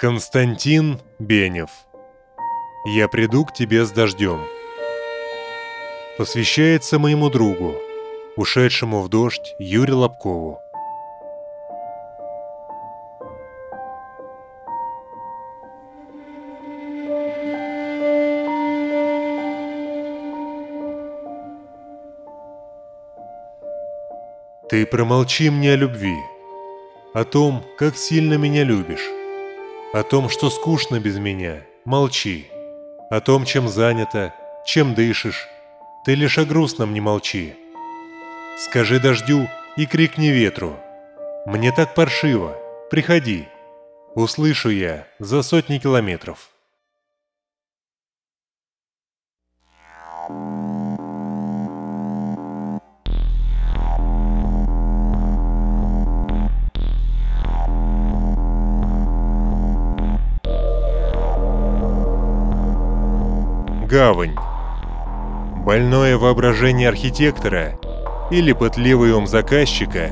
Константин Бенев. «Я приду к тебе с дождем» Посвящается моему другу, ушедшему в дождь Юрию Лобкову. Ты промолчи мне о любви, о том, как сильно меня любишь, о том, что скучно без меня, молчи, о том, чем занята, чем дышишь, ты лишь о грустном не молчи. Скажи дождю и крикни ветру, мне так паршиво, приходи, услышу я за сотни километров. Гавань. Больное воображение архитектора или пытливый ум заказчика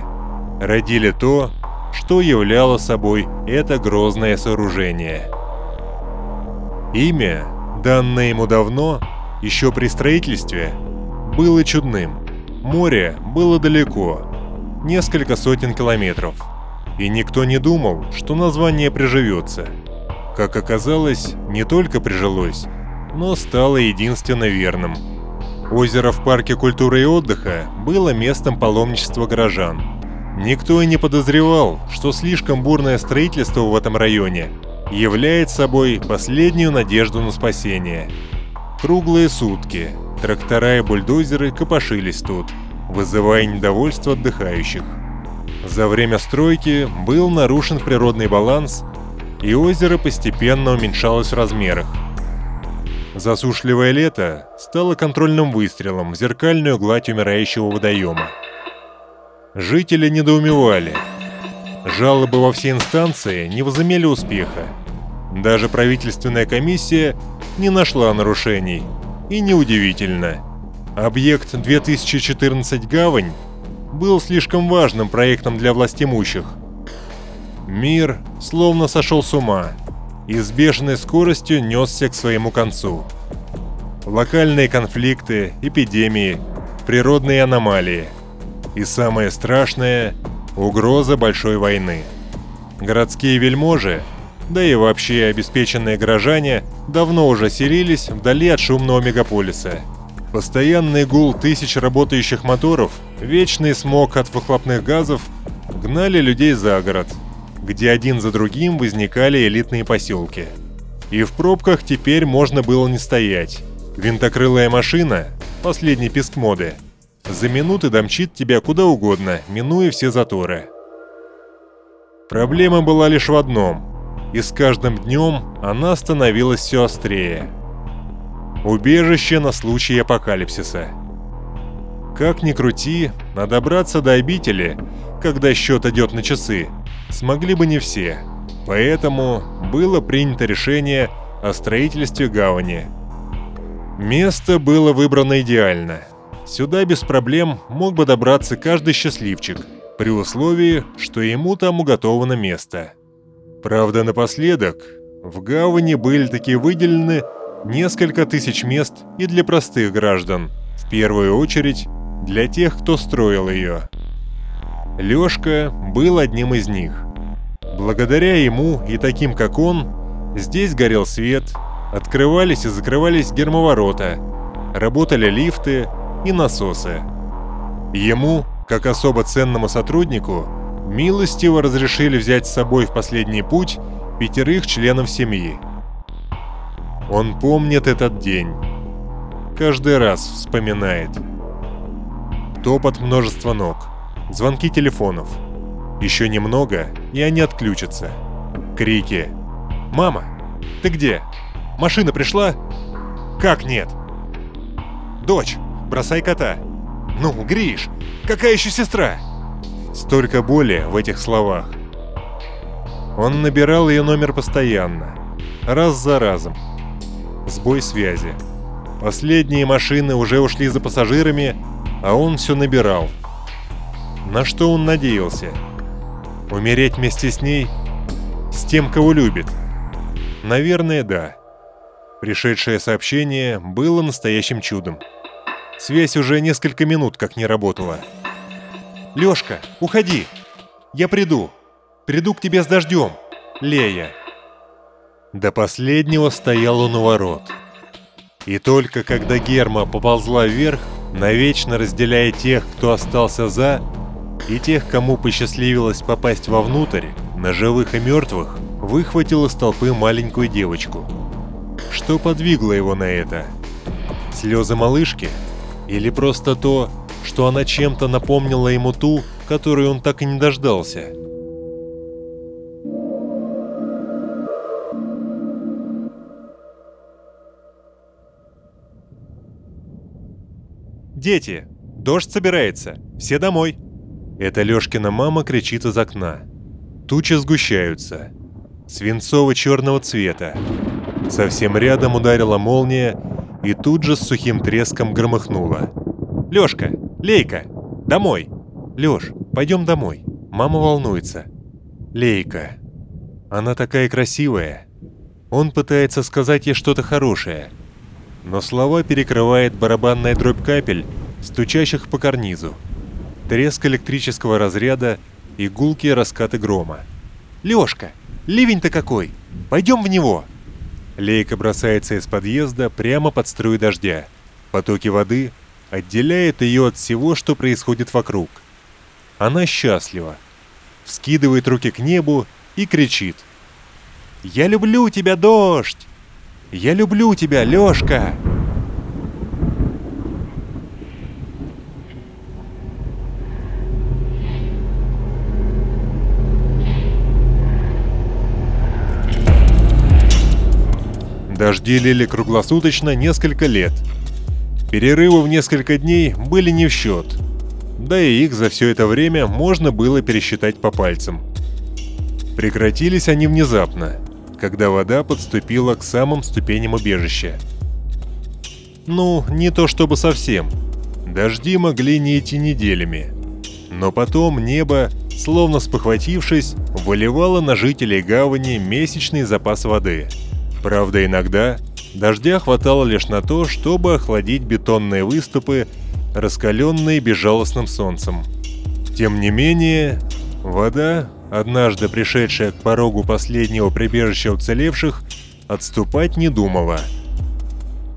родили то, что являло собой это грозное сооружение. Имя, данное ему давно, еще при строительстве, было чудным. Море было далеко, несколько сотен километров, и никто не думал, что название приживется. Как оказалось, не только прижилось, но стало единственно верным. Озеро в парке культуры и отдыха было местом паломничества горожан. Никто и не подозревал, что слишком бурное строительство в этом районе является собой последнюю надежду на спасение. Круглые сутки трактора и бульдозеры копошились тут, вызывая недовольство отдыхающих. За время стройки был нарушен природный баланс, и озеро постепенно уменьшалось в размерах – Засушливое лето стало контрольным выстрелом в зеркальную гладь умирающего водоема. Жители недоумевали. Жалобы во все инстанции не возымели успеха. Даже правительственная комиссия не нашла нарушений. И неудивительно. Объект 2014 «Гавань» был слишком важным проектом для властимущих. Мир словно сошел с ума – и с бешеной скоростью несся к своему концу. Локальные конфликты, эпидемии, природные аномалии. И самое страшное – угроза большой войны. Городские вельможи, да и вообще обеспеченные горожане, давно уже селились вдали от шумного мегаполиса. Постоянный гул тысяч работающих моторов, вечный смог от выхлопных газов гнали людей за город – где один за другим возникали элитные поселки. И в пробках теперь можно было не стоять. Винтокрылая машина, последний писк моды, за минуты домчит тебя куда угодно, минуя все заторы. Проблема была лишь в одном, и с каждым днем она становилась все острее. Убежище на случай апокалипсиса. Как ни крути, а добраться до обители, когда счет идет на часы, смогли бы не все. Поэтому было принято решение о строительстве гавани. Место было выбрано идеально. Сюда без проблем мог бы добраться каждый счастливчик, при условии, что ему там уготовано место. Правда, напоследок, в гавани были такие выделены несколько тысяч мест и для простых граждан, в первую очередь для тех, кто строил ее. Лёшка был одним из них. Благодаря ему и таким, как он, здесь горел свет, открывались и закрывались гермоворота, работали лифты и насосы. Ему, как особо ценному сотруднику, милостиво разрешили взять с собой в последний путь пятерых членов семьи. Он помнит этот день. Каждый раз вспоминает. Топот множества ног – Звонки телефонов. Еще немного, и они отключатся. Крики. «Мама, ты где? Машина пришла?» «Как нет?» «Дочь, бросай кота!» «Ну, Гриш, какая еще сестра?» Столько боли в этих словах. Он набирал ее номер постоянно, раз за разом. Сбой связи. Последние машины уже ушли за пассажирами, а он все набирал – на что он надеялся? Умереть вместе с ней? С тем, кого любит? Наверное, да. Пришедшее сообщение было настоящим чудом. Связь уже несколько минут как не работала. «Лёшка, уходи! Я приду! Приду к тебе с дождем! Лея!» До последнего стоял он у ворот. И только когда Герма поползла вверх, навечно разделяя тех, кто остался за, и тех, кому посчастливилось попасть вовнутрь, на живых и мертвых, выхватил из толпы маленькую девочку. Что подвигло его на это? Слезы малышки? Или просто то, что она чем-то напомнила ему ту, которую он так и не дождался? «Дети! Дождь собирается! Все домой!» Это Лёшкина мама кричит из окна. Тучи сгущаются. Свинцово-черного цвета. Совсем рядом ударила молния и тут же с сухим треском громыхнула. «Лёшка! Лейка! Домой!» «Лёш, пойдем домой!» Мама волнуется. «Лейка! Она такая красивая!» Он пытается сказать ей что-то хорошее, но слова перекрывает барабанная дробь капель, стучащих по карнизу треск электрического разряда и гулкие раскаты грома. «Лёшка, ливень-то какой! Пойдем в него!» Лейка бросается из подъезда прямо под струю дождя. Потоки воды отделяют ее от всего, что происходит вокруг. Она счастлива. Вскидывает руки к небу и кричит. «Я люблю тебя, дождь! Я люблю тебя, Лёшка!» Дожди лили круглосуточно несколько лет. Перерывы в несколько дней были не в счет. Да и их за все это время можно было пересчитать по пальцам. Прекратились они внезапно, когда вода подступила к самым ступеням убежища. Ну, не то чтобы совсем. Дожди могли не идти неделями. Но потом небо, словно спохватившись, выливало на жителей гавани месячный запас воды – Правда, иногда дождя хватало лишь на то, чтобы охладить бетонные выступы, раскаленные безжалостным солнцем. Тем не менее, вода, однажды пришедшая к порогу последнего прибежища уцелевших, отступать не думала.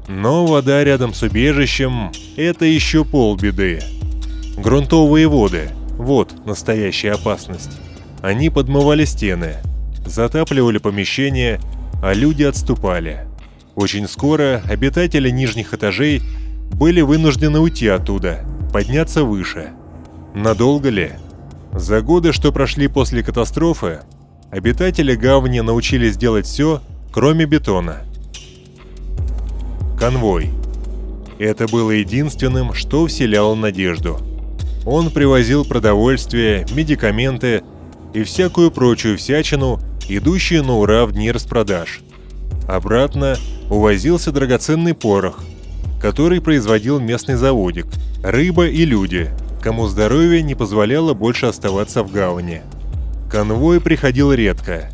Но вода рядом с убежищем – это еще полбеды. Грунтовые воды – вот настоящая опасность. Они подмывали стены, затапливали помещения – а люди отступали. Очень скоро обитатели нижних этажей были вынуждены уйти оттуда, подняться выше. Надолго ли? За годы, что прошли после катастрофы, обитатели гавани научились делать все, кроме бетона. Конвой. Это было единственным, что вселяло надежду. Он привозил продовольствие, медикаменты и всякую прочую всячину идущие на ура в дни распродаж. Обратно увозился драгоценный порох, который производил местный заводик, рыба и люди, кому здоровье не позволяло больше оставаться в гавани. Конвой приходил редко.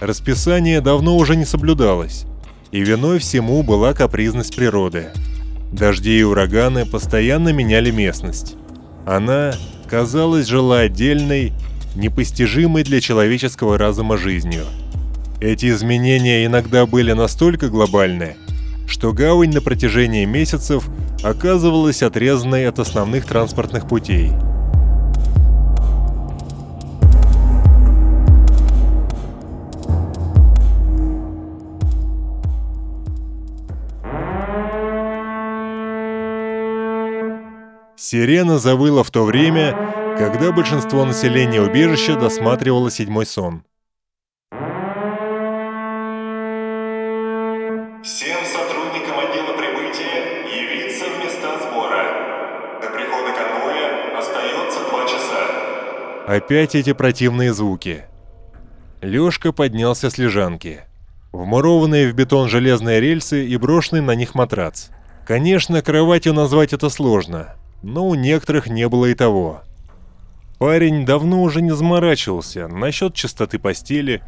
Расписание давно уже не соблюдалось, и виной всему была капризность природы. Дожди и ураганы постоянно меняли местность. Она, казалось, жила отдельной, непостижимой для человеческого разума жизнью. Эти изменения иногда были настолько глобальны, что гавань на протяжении месяцев оказывалась отрезанной от основных транспортных путей. Сирена завыла в то время, когда большинство населения убежища досматривало седьмой сон. Всем сотрудникам отдела прибытия явиться в места сбора. До прихода конвоя остается два часа. Опять эти противные звуки. Лёшка поднялся с лежанки. Вмурованные в бетон железные рельсы и брошенный на них матрац. Конечно, кроватью назвать это сложно, но у некоторых не было и того. Парень давно уже не заморачивался насчет чистоты постели,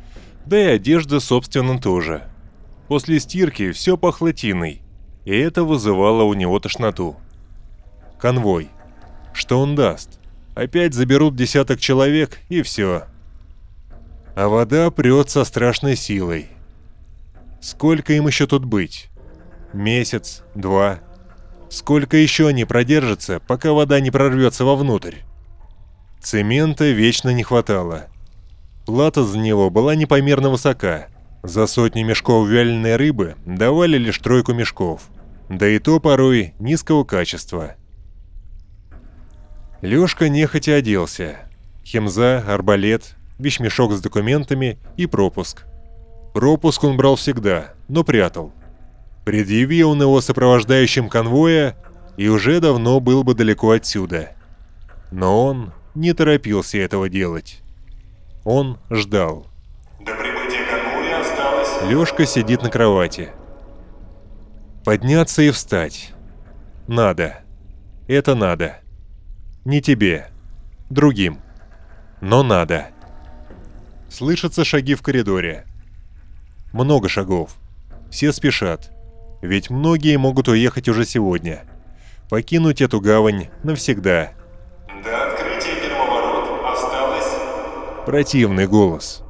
да и одежды, собственно, тоже. После стирки все пахло тиной, и это вызывало у него тошноту. Конвой. Что он даст? Опять заберут десяток человек, и все. А вода прет со страшной силой. Сколько им еще тут быть? Месяц, два. Сколько еще они продержатся, пока вода не прорвется вовнутрь? Цемента вечно не хватало. Плата за него была непомерно высока. За сотни мешков вяленой рыбы давали лишь тройку мешков. Да и то порой низкого качества. Лёшка нехотя оделся. Хемза, арбалет, вещмешок с документами и пропуск. Пропуск он брал всегда, но прятал. Предъявил он его сопровождающим конвоя, и уже давно был бы далеко отсюда. Но он не торопился этого делать. Он ждал. До прибытия конвоя осталось... Лёшка сидит на кровати. Подняться и встать. Надо. Это надо. Не тебе. Другим. Но надо. Слышатся шаги в коридоре. Много шагов. Все спешат. Ведь многие могут уехать уже сегодня. Покинуть эту гавань навсегда. Противный голос.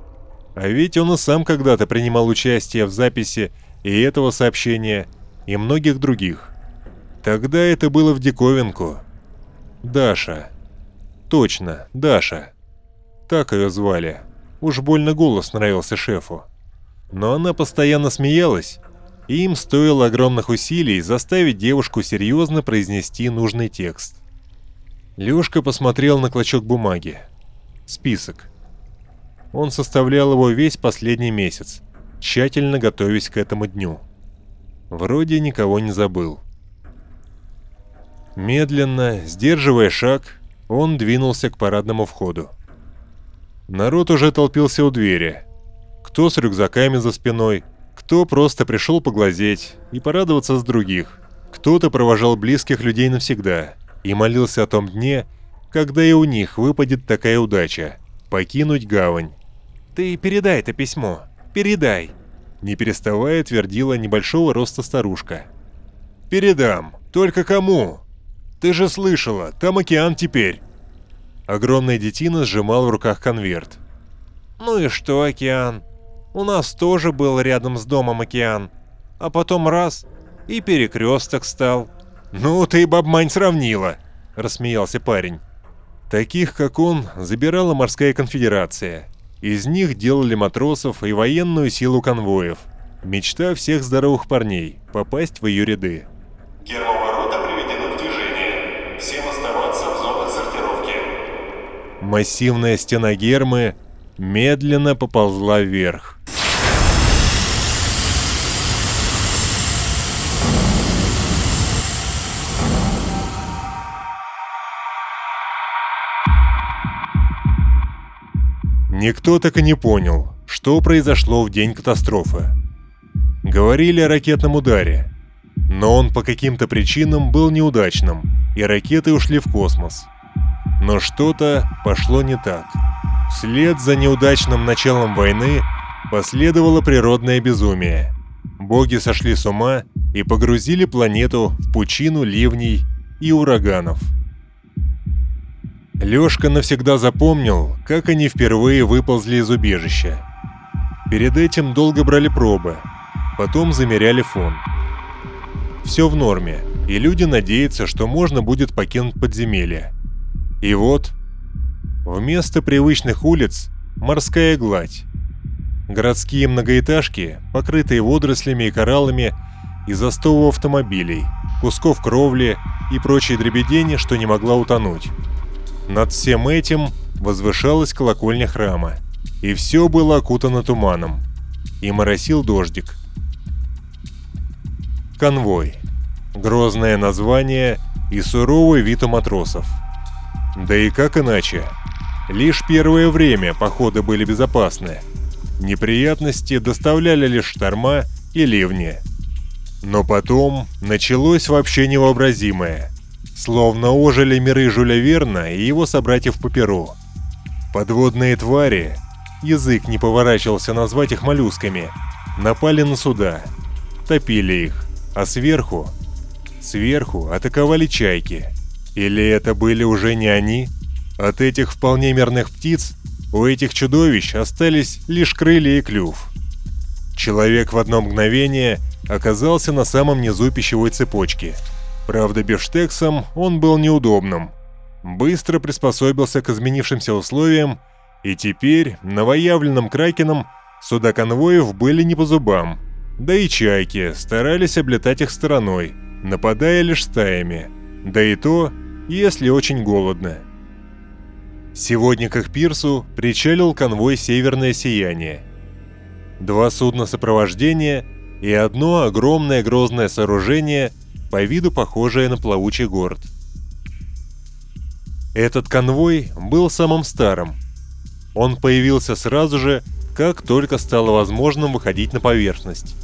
А ведь он и сам когда-то принимал участие в записи и этого сообщения, и многих других. Тогда это было в диковинку. Даша. Точно, Даша. Так ее звали. Уж больно голос нравился шефу. Но она постоянно смеялась, и им стоило огромных усилий заставить девушку серьезно произнести нужный текст. Лёшка посмотрел на клочок бумаги. Список. Он составлял его весь последний месяц, тщательно готовясь к этому дню. Вроде никого не забыл. Медленно, сдерживая шаг, он двинулся к парадному входу. Народ уже толпился у двери. Кто с рюкзаками за спиной, кто просто пришел поглазеть и порадоваться с других. Кто-то провожал близких людей навсегда и молился о том дне, когда и у них выпадет такая удача – покинуть гавань. «Ты передай это письмо, передай!» Не переставая твердила небольшого роста старушка. «Передам. Только кому? Ты же слышала, там океан теперь!» Огромная детина сжимал в руках конверт. «Ну и что, океан? У нас тоже был рядом с домом океан. А потом раз – и перекресток стал». «Ну, ты, бабмань, сравнила!» – рассмеялся парень. Таких, как он, забирала морская конфедерация. Из них делали матросов и военную силу конвоев. Мечта всех здоровых парней – попасть в ее ряды. Гермоворота приведены в движение. Всем оставаться в зонах сортировки. Массивная стена гермы медленно поползла вверх. Никто так и не понял, что произошло в день катастрофы. Говорили о ракетном ударе, но он по каким-то причинам был неудачным, и ракеты ушли в космос. Но что-то пошло не так. Вслед за неудачным началом войны последовало природное безумие. Боги сошли с ума и погрузили планету в пучину ливней и ураганов. Лёшка навсегда запомнил, как они впервые выползли из убежища. Перед этим долго брали пробы, потом замеряли фон. Все в норме, и люди надеются, что можно будет покинуть подземелье. И вот, вместо привычных улиц – морская гладь. Городские многоэтажки, покрытые водорослями и кораллами из остова автомобилей, кусков кровли и прочей дребедени, что не могла утонуть. Над всем этим возвышалась колокольня храма, и все было окутано туманом, и моросил дождик. Конвой. Грозное название и суровый вид у матросов. Да и как иначе? Лишь первое время походы были безопасны. Неприятности доставляли лишь шторма и ливни. Но потом началось вообще невообразимое. Словно ожили миры Жюля Верна и его собратьев по перу. Подводные твари, язык не поворачивался назвать их моллюсками, напали на суда, топили их, а сверху, сверху атаковали чайки. Или это были уже не они? От этих вполне мирных птиц у этих чудовищ остались лишь крылья и клюв. Человек в одно мгновение оказался на самом низу пищевой цепочки. Правда, бифштексом он был неудобным. Быстро приспособился к изменившимся условиям, и теперь новоявленным кракеном суда конвоев были не по зубам. Да и чайки старались облетать их стороной, нападая лишь стаями. Да и то, если очень голодно. Сегодня к их пирсу причалил конвой «Северное сияние». Два судна сопровождения и одно огромное грозное сооружение, по виду похожее на плавучий город. Этот конвой был самым старым. Он появился сразу же, как только стало возможным выходить на поверхность.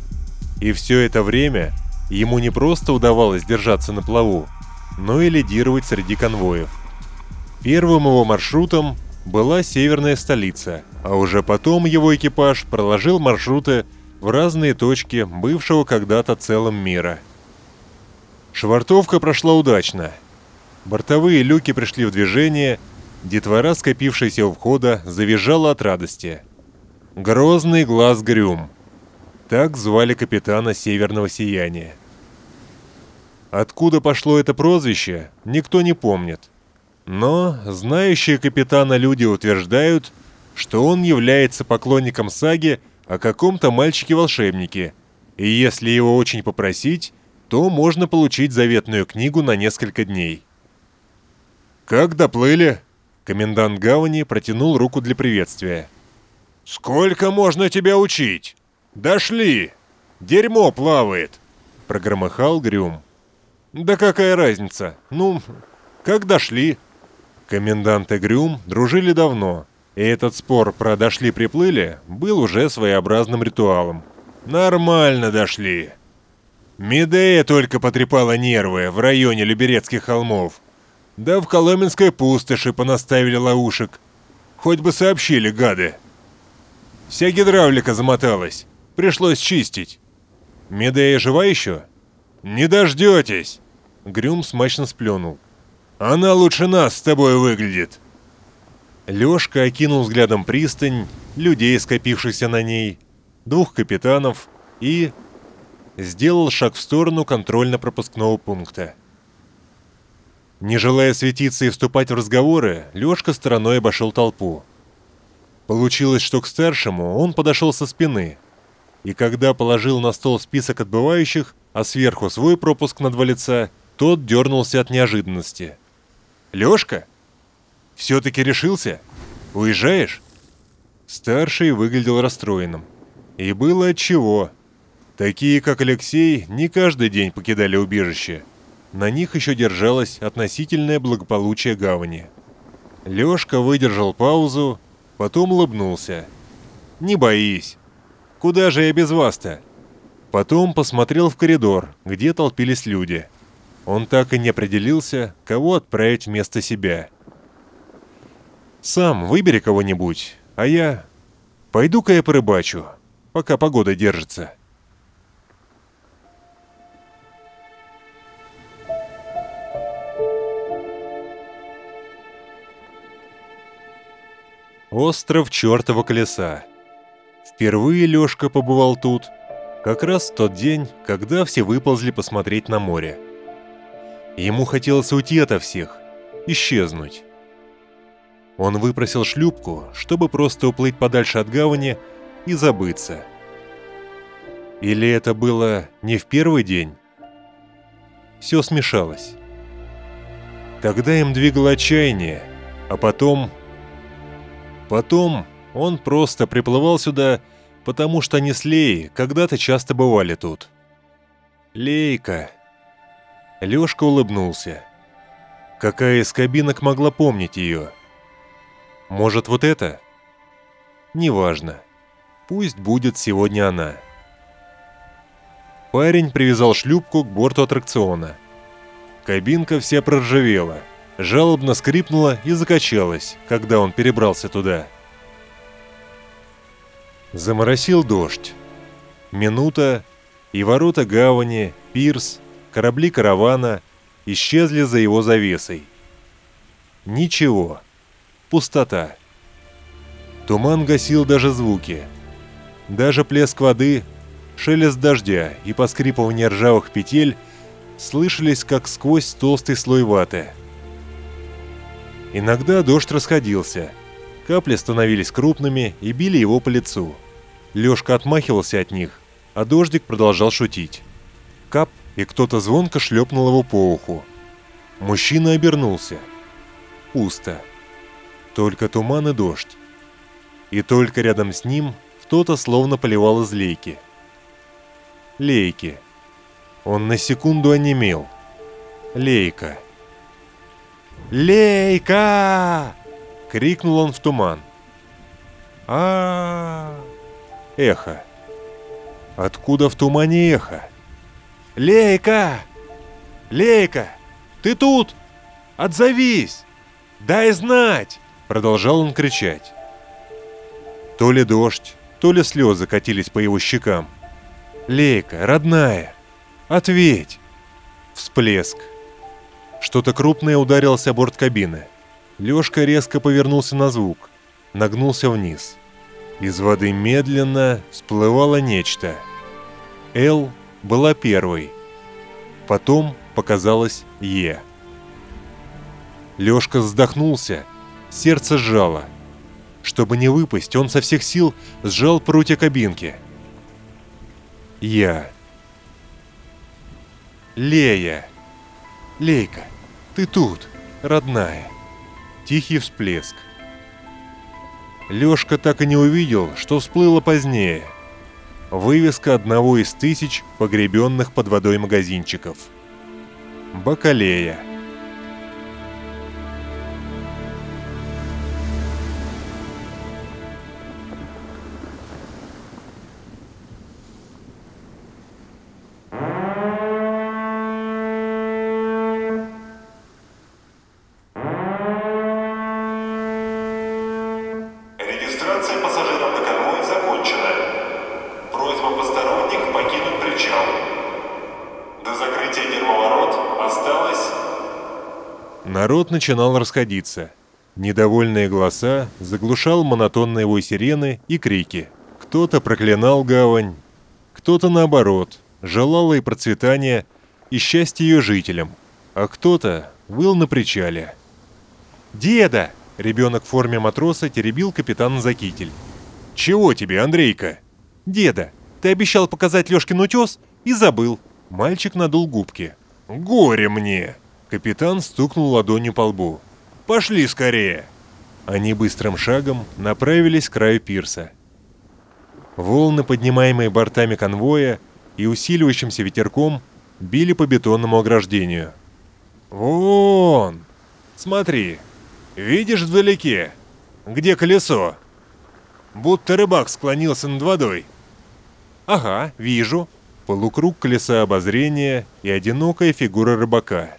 И все это время ему не просто удавалось держаться на плаву, но и лидировать среди конвоев. Первым его маршрутом была северная столица, а уже потом его экипаж проложил маршруты в разные точки бывшего когда-то целым мира. Швартовка прошла удачно. Бортовые люки пришли в движение, детвора, скопившаяся у входа, завизжала от радости. Грозный глаз Грюм. Так звали капитана Северного Сияния. Откуда пошло это прозвище, никто не помнит. Но знающие капитана люди утверждают, что он является поклонником саги о каком-то мальчике-волшебнике, и если его очень попросить, то можно получить заветную книгу на несколько дней. «Как доплыли?» Комендант гавани протянул руку для приветствия. «Сколько можно тебя учить? Дошли! Дерьмо плавает!» Прогромыхал Грюм. «Да какая разница? Ну, как дошли?» Комендант и Грюм дружили давно, и этот спор про «дошли-приплыли» был уже своеобразным ритуалом. Нормально дошли. Медея только потрепала нервы в районе Люберецких холмов. Да в Коломенской пустоши понаставили ловушек. Хоть бы сообщили, гады. Вся гидравлика замоталась. Пришлось чистить. Медея жива еще? Не дождетесь. Грюм смачно сплюнул. Она лучше нас с тобой выглядит. Лёшка окинул взглядом пристань, людей, скопившихся на ней, двух капитанов и... сделал шаг в сторону контрольно-пропускного пункта. Не желая светиться и вступать в разговоры, Лёшка стороной обошел толпу. Получилось, что к старшему он подошел со спины, и когда положил на стол список отбывающих, а сверху свой пропуск на два лица, тот дернулся от неожиданности. «Лёшка?» Все-таки решился? Уезжаешь?» Старший выглядел расстроенным. И было отчего. Такие, как Алексей, не каждый день покидали убежище. На них еще держалось относительное благополучие гавани. Лёшка выдержал паузу, потом улыбнулся. «Не боись. Куда же я без вас-то?» Потом посмотрел в коридор, где толпились люди. Он так и не определился, кого отправить вместо себя – сам выбери кого-нибудь, а я... Пойду-ка я порыбачу, пока погода держится. Остров чертова колеса. Впервые Лёшка побывал тут, как раз в тот день, когда все выползли посмотреть на море. Ему хотелось уйти ото всех, исчезнуть. Он выпросил шлюпку, чтобы просто уплыть подальше от гавани и забыться. Или это было не в первый день? Все смешалось. Тогда им двигало отчаяние, а потом... Потом он просто приплывал сюда, потому что Леей когда-то часто бывали тут. Лейка. Лёшка улыбнулся. Какая из кабинок могла помнить ее? Может, вот это? Неважно. Пусть будет сегодня она. Парень привязал шлюпку к борту аттракциона. Кабинка вся проржавела, жалобно скрипнула и закачалась, когда он перебрался туда. Заморосил дождь. Минута, и ворота гавани, пирс, корабли каравана исчезли за его завесой. Ничего. Пустота. Туман гасил даже звуки. Даже плеск воды, шелест дождя и поскрипывание ржавых петель слышались как сквозь толстый слой ваты. Иногда дождь расходился. Капли становились крупными и били его по лицу. Лёшка отмахивался от них, а дождик продолжал шутить. Кап, и кто-то звонко шлепнул его по уху. Мужчина обернулся. Пусто. Только туман и дождь. И только рядом с ним кто-то словно поливал из лейки. Лейки. Он на секунду онемел. Лейка. «Лейка!» — крикнул он в туман. -а Эхо. Откуда в тумане эхо? «Лейка! Лейка! Ты тут! Отзовись! Дай знать!» Продолжал он кричать. То ли дождь, то ли слезы катились по его щекам. «Лейка, родная! Ответь!» Всплеск. Что-то крупное ударилось о борт кабины. Лёшка резко повернулся на звук, нагнулся вниз. Из воды медленно всплывало нечто. «Л» была первой. Потом показалось «Е». Лёшка вздохнулся, сердце сжало. Чтобы не выпасть, он со всех сил сжал прутья кабинки. «Я». «Лея». «Лейка, ты тут, родная». Тихий всплеск. Лёшка так и не увидел, что всплыло позднее – Вывеска одного из тысяч погребенных под водой магазинчиков. Бакалея. Народ начинал расходиться. Недовольные голоса заглушал монотонные вой сирены и крики. Кто-то проклинал гавань, кто-то наоборот, желал и процветания, и счастья ее жителям, а кто-то выл на причале. «Деда!» — ребенок в форме матроса теребил капитана за китель. «Чего тебе, Андрейка?» «Деда, ты обещал показать Лёшкин утёс и забыл». Мальчик надул губки. «Горе мне!» Капитан стукнул ладонью по лбу. «Пошли скорее!» Они быстрым шагом направились к краю пирса. Волны, поднимаемые бортами конвоя и усиливающимся ветерком, били по бетонному ограждению. «Вон! Смотри! Видишь вдалеке? Где колесо?» Будто рыбак склонился над водой. «Ага, вижу». Полукруг колеса обозрения и одинокая фигура рыбака.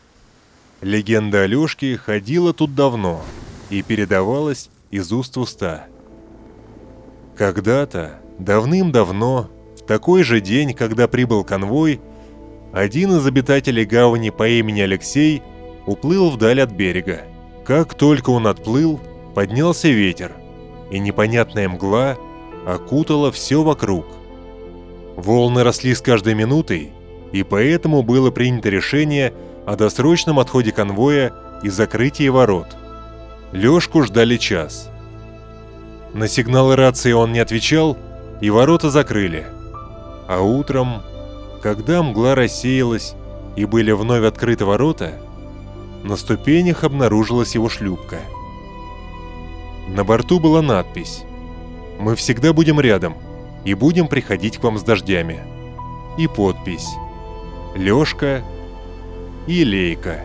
Легенда Алёшки ходила тут давно и передавалась из уст в уста. Когда-то, давным-давно, в такой же день, когда прибыл конвой, один из обитателей гавани по имени Алексей уплыл вдаль от берега. Как только он отплыл, поднялся ветер, и непонятная мгла окутала все вокруг. Волны росли с каждой минутой, и поэтому было принято решение о досрочном отходе конвоя и закрытии ворот. Лёшку ждали час. На сигналы рации он не отвечал, и ворота закрыли. А утром, когда мгла рассеялась и были вновь открыты ворота, на ступенях обнаружилась его шлюпка. На борту была надпись «Мы всегда будем рядом и будем приходить к вам с дождями». И подпись «Лёшка и Лейка».